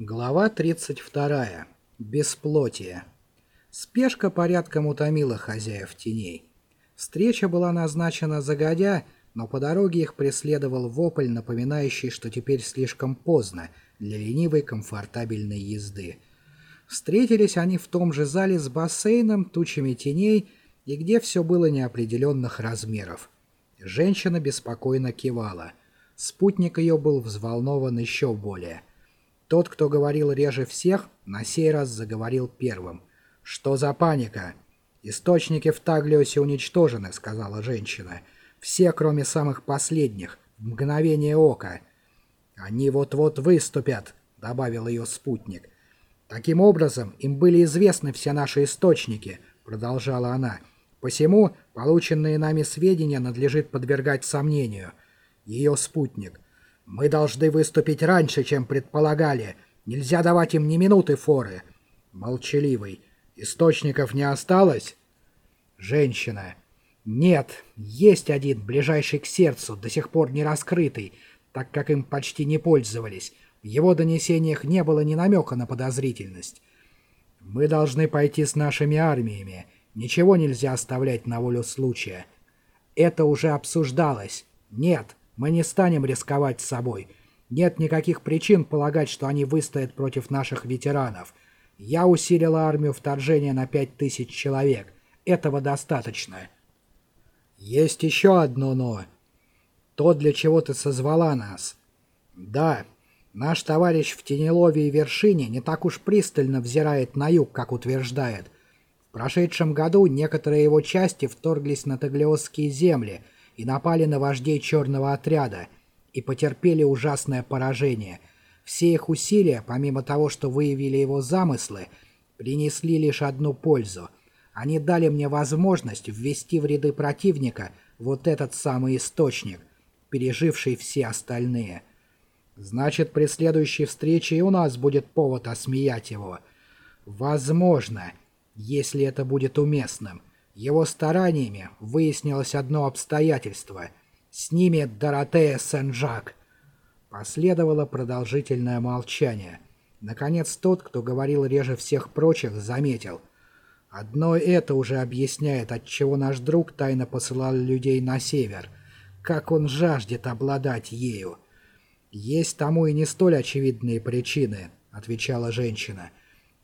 Глава 32. Бесплотие. Спешка порядком утомила хозяев теней. Встреча была назначена загодя, но по дороге их преследовал вопль, напоминающий, что теперь слишком поздно для ленивой комфортабельной езды. Встретились они в том же зале с бассейном, тучами теней и где все было неопределенных размеров. Женщина беспокойно кивала. Спутник ее был взволнован еще более – тот, кто говорил реже всех, на сей раз заговорил первым. «Что за паника?» «Источники в Таглиосе уничтожены», — сказала женщина. «Все, кроме самых последних. Мгновение ока». «Они вот-вот выступят», — добавил ее спутник. «Таким образом, им были известны все наши источники», — продолжала она. «Посему полученные нами сведения надлежит подвергать сомнению». Ее спутник — мы должны выступить раньше, чем предполагали. Нельзя давать им ни минуты форы. Молчаливый. Источников не осталось? Женщина. Нет, есть один, ближайший к сердцу, до сих пор не раскрытый, так как им почти не пользовались. В его донесениях не было ни намека на подозрительность. Мы должны пойти с нашими армиями. Ничего нельзя оставлять на волю случая. Это уже обсуждалось. Нет, мы не станем рисковать собой. Нет никаких причин полагать, что они выстоят против наших ветеранов. Я усилила армию вторжения на пять тысяч человек. Этого достаточно. Есть еще одно «но». То, для чего ты созвала нас. Да, наш товарищ в Тенелове и Вершине не так уж пристально взирает на юг, как утверждает. В прошедшем году некоторые его части вторглись на Таглиосские земли – и напали на вождей черного отряда, и потерпели ужасное поражение. Все их усилия, помимо того, что выявили его замыслы, принесли лишь одну пользу. Они дали мне возможность ввести в ряды противника вот этот самый источник, переживший все остальные. Значит, при следующей встрече и у нас будет повод осмеять его. Возможно, если это будет уместным. Его стараниями выяснилось одно обстоятельство. С ними Доротея Сен-Жак. Последовало продолжительное молчание. Наконец тот, кто говорил реже всех прочих, заметил. Одно это уже объясняет, отчего наш друг тайно посылал людей на север. Как он жаждет обладать ею. «Есть тому и не столь очевидные причины», — отвечала женщина.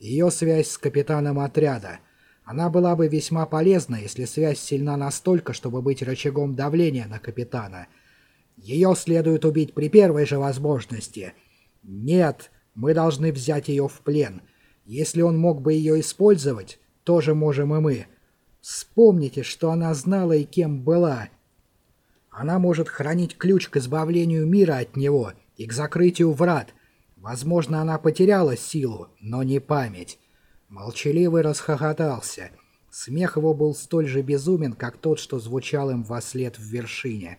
«Ее связь с капитаном отряда — она была бы весьма полезна, если связь сильна настолько, чтобы быть рычагом давления на капитана. Ее следует убить при первой же возможности. Нет, мы должны взять ее в плен. Если он мог бы ее использовать, тоже можем и мы. Вспомните, что она знала и кем была. Она может хранить ключ к избавлению мира от него и к закрытию врат. Возможно, она потеряла силу, но не память. Молчаливый расхохотался. Смех его был столь же безумен, как тот, что звучал им во след в вершине.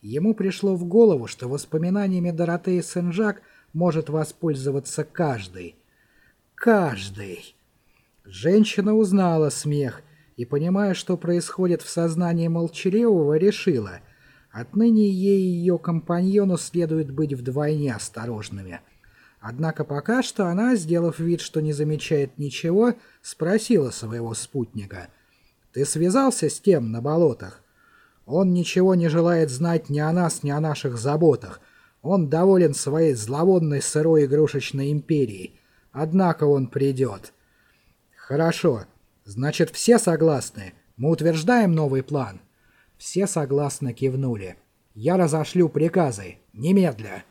Ему пришло в голову, что воспоминаниями Доротеи Сен-Жак может воспользоваться каждый. Каждый! Женщина узнала смех и, понимая, что происходит в сознании молчаливого, решила, отныне ей и ее компаньону следует быть вдвойне осторожными — Однако пока что она, сделав вид, что не замечает ничего, спросила своего спутника. «Ты связался с тем на болотах? Он ничего не желает знать ни о нас, ни о наших заботах. Он доволен своей зловонной сырой игрушечной империей. Однако он придет». «Хорошо. Значит, все согласны? Мы утверждаем новый план?» Все согласно кивнули. «Я разошлю приказы. Немедля».